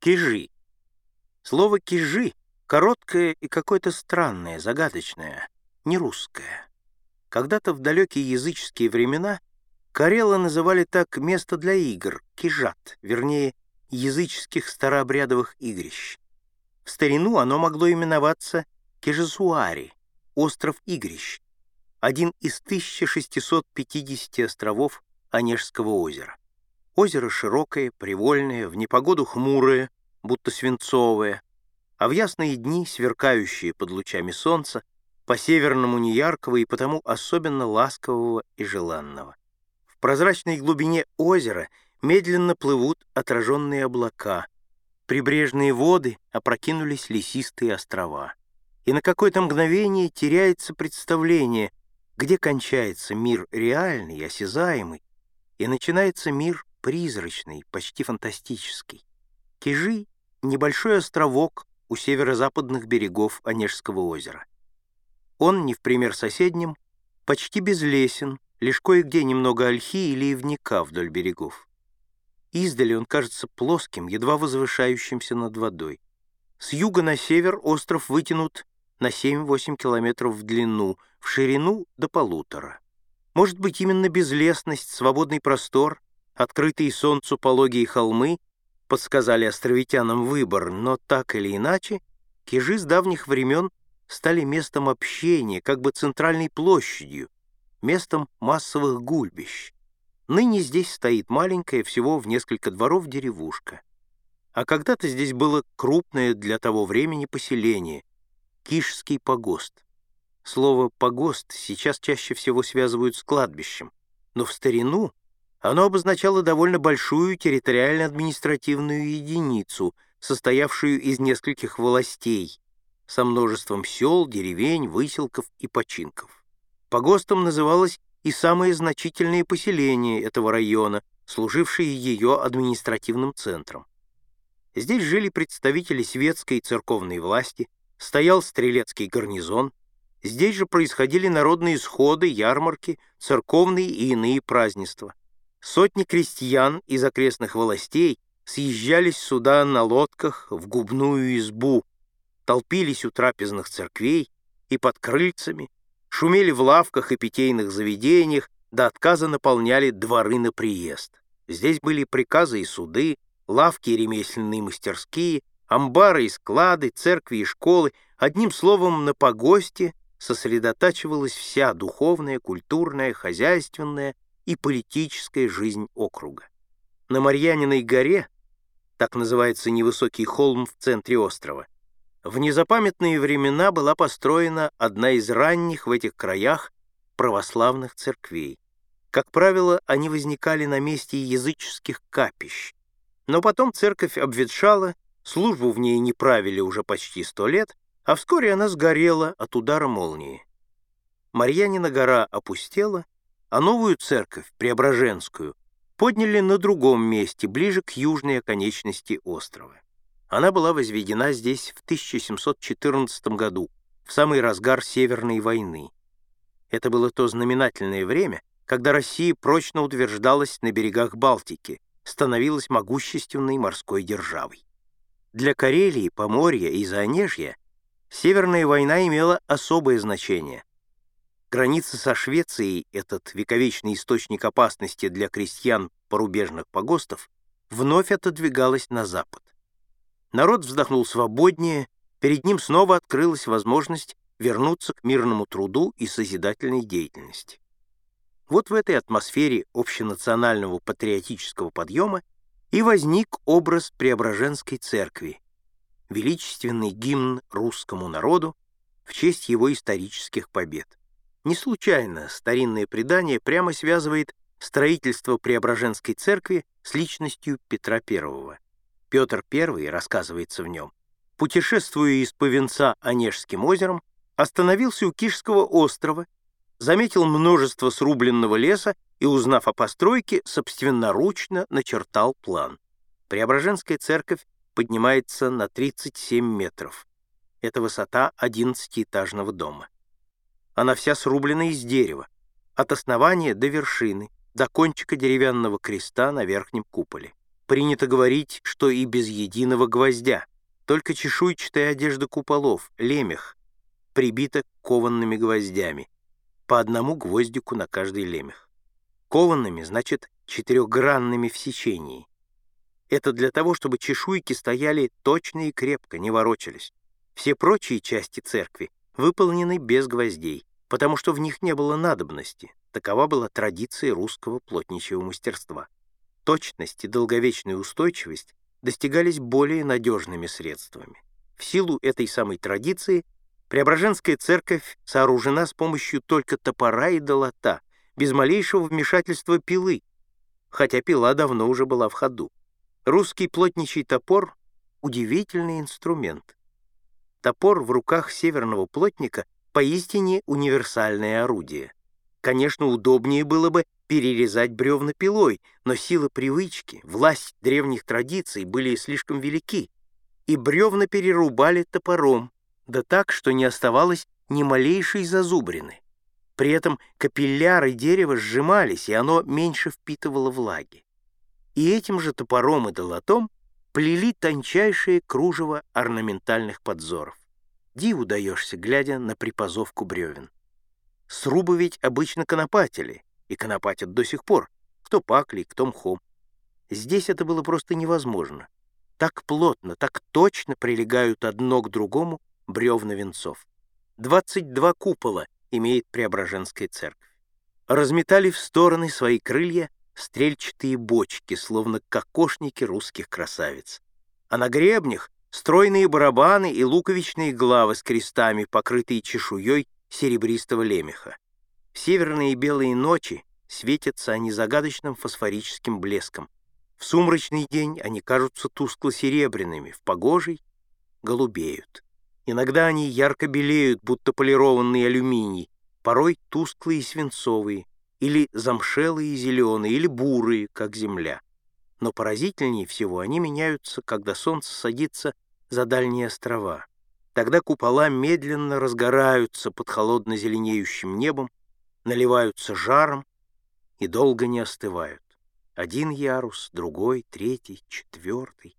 Кижи. Слово «кижи» короткое и какое-то странное, загадочное, не русское. Когда-то в далекие языческие времена Карелы называли так место для игр, кижат, вернее, языческих старообрядовых игрищ. В старину оно могло именоваться Кежесуари, остров игрищ, один из 1650 островов Онежского озера. Озеро широкое, привольное, в непогоду хмурое, будто свинцовое, а в ясные дни сверкающие под лучами солнца, по-северному неяркого и потому особенно ласкового и желанного. В прозрачной глубине озера медленно плывут отраженные облака, прибрежные воды опрокинулись лесистые острова. И на какое-то мгновение теряется представление, где кончается мир реальный, осязаемый, и начинается мир призрачный, почти фантастический. Кижи — небольшой островок у северо-западных берегов Онежского озера. Он, не в пример соседним, почти безлесен, лишь кое-где немного ольхи или ивника вдоль берегов. Издали он кажется плоским, едва возвышающимся над водой. С юга на север остров вытянут на 7-8 километров в длину, в ширину до полутора. Может быть, именно безлесность, свободный простор Открытые солнцу пологие холмы подсказали островитянам выбор, но так или иначе, кижи с давних времен стали местом общения, как бы центральной площадью, местом массовых гульбищ. Ныне здесь стоит маленькая, всего в несколько дворов деревушка. А когда-то здесь было крупное для того времени поселение — Кишский погост. Слово «погост» сейчас чаще всего связывают с кладбищем, но в старину оно обозначало довольно большую территориально-административную единицу, состоявшую из нескольких властей, со множеством сел, деревень, выселков и починков. Погостом называлось и самое значительное поселение этого района, служившее ее административным центром. Здесь жили представители светской и церковной власти, стоял стрелецкий гарнизон, здесь же происходили народные сходы, ярмарки, церковные и иные празднества. Сотни крестьян из окрестных властей съезжались сюда на лодках в губную избу, толпились у трапезных церквей и под крыльцами, шумели в лавках и питейных заведениях, до отказа наполняли дворы на приезд. Здесь были приказы и суды, лавки и ремесленные мастерские, амбары и склады, церкви и школы. Одним словом, на погосте сосредотачивалась вся духовная, культурная, хозяйственная и политическая жизнь округа. На Марьяниной горе, так называется невысокий холм в центре острова, в незапамятные времена была построена одна из ранних в этих краях православных церквей. Как правило, они возникали на месте языческих капищ, но потом церковь обветшала, службу в ней не правили уже почти сто лет, а вскоре она сгорела от удара молнии. Марьянина гора опустела, а новую церковь, Преображенскую, подняли на другом месте, ближе к южной оконечности острова. Она была возведена здесь в 1714 году, в самый разгар Северной войны. Это было то знаменательное время, когда Россия прочно утверждалась на берегах Балтики, становилась могущественной морской державой. Для Карелии, Поморья и Заонежья Северная война имела особое значение, Граница со Швецией, этот вековечный источник опасности для крестьян порубежных погостов, вновь отодвигалась на запад. Народ вздохнул свободнее, перед ним снова открылась возможность вернуться к мирному труду и созидательной деятельности. Вот в этой атмосфере общенационального патриотического подъема и возник образ Преображенской церкви, величественный гимн русскому народу в честь его исторических побед. Не случайно старинное предание прямо связывает строительство Преображенской церкви с личностью Петра I. Петр I, рассказывается в нем, путешествуя из Повенца Онежским озером, остановился у Кишского острова, заметил множество срубленного леса и, узнав о постройке, собственноручно начертал план. Преображенская церковь поднимается на 37 метров. Это высота 11-этажного дома. Она вся срублена из дерева, от основания до вершины, до кончика деревянного креста на верхнем куполе. Принято говорить, что и без единого гвоздя, только чешуйчатая одежда куполов, лемех, прибита кованными гвоздями, по одному гвоздику на каждый лемех. Кованными значит четырехгранными в сечении. Это для того, чтобы чешуйки стояли точно и крепко, не ворочались. Все прочие части церкви выполнены без гвоздей, потому что в них не было надобности. Такова была традиция русского плотничьего мастерства. Точность и долговечная устойчивость достигались более надежными средствами. В силу этой самой традиции Преображенская церковь сооружена с помощью только топора и долота, без малейшего вмешательства пилы, хотя пила давно уже была в ходу. Русский плотничий топор — удивительный инструмент. Топор в руках северного плотника поистине универсальное орудие. Конечно, удобнее было бы перерезать бревна пилой, но сила привычки, власть древних традиций были слишком велики, и бревна перерубали топором, да так, что не оставалось ни малейшей зазубрины. При этом капилляры дерева сжимались, и оно меньше впитывало влаги. И этим же топором и долотом плели тончайшее кружево орнаментальных подзоров. Диву даешься, глядя на припазовку бревен. Срубы ведь обычно конопатили, и конопатят до сих пор, кто паклей, кто мхом. Здесь это было просто невозможно. Так плотно, так точно прилегают одно к другому бревна венцов. 22 купола имеет Преображенская церковь. Разметали в стороны свои крылья стрельчатые бочки, словно кокошники русских красавиц. А на гребнях стройные барабаны и луковичные главы с крестами, покрытые чешуей серебристого лемеха. В северные белые ночи светятся они загадочным фосфорическим блеском. В сумрачный день они кажутся тускло-серебряными, в погожий — голубеют. Иногда они ярко белеют, будто полированный алюминий, порой тусклые и свинцовые, или замшелые и зеленые, или бурые, как земля. Но поразительнее всего они меняются, когда солнце садится за дальние острова. Тогда купола медленно разгораются под холодно-зеленеющим небом, наливаются жаром и долго не остывают. Один ярус, другой, третий, четвертый.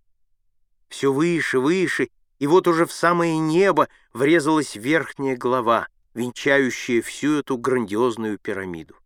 Все выше, выше, и вот уже в самое небо врезалась верхняя глава, венчающая всю эту грандиозную пирамиду.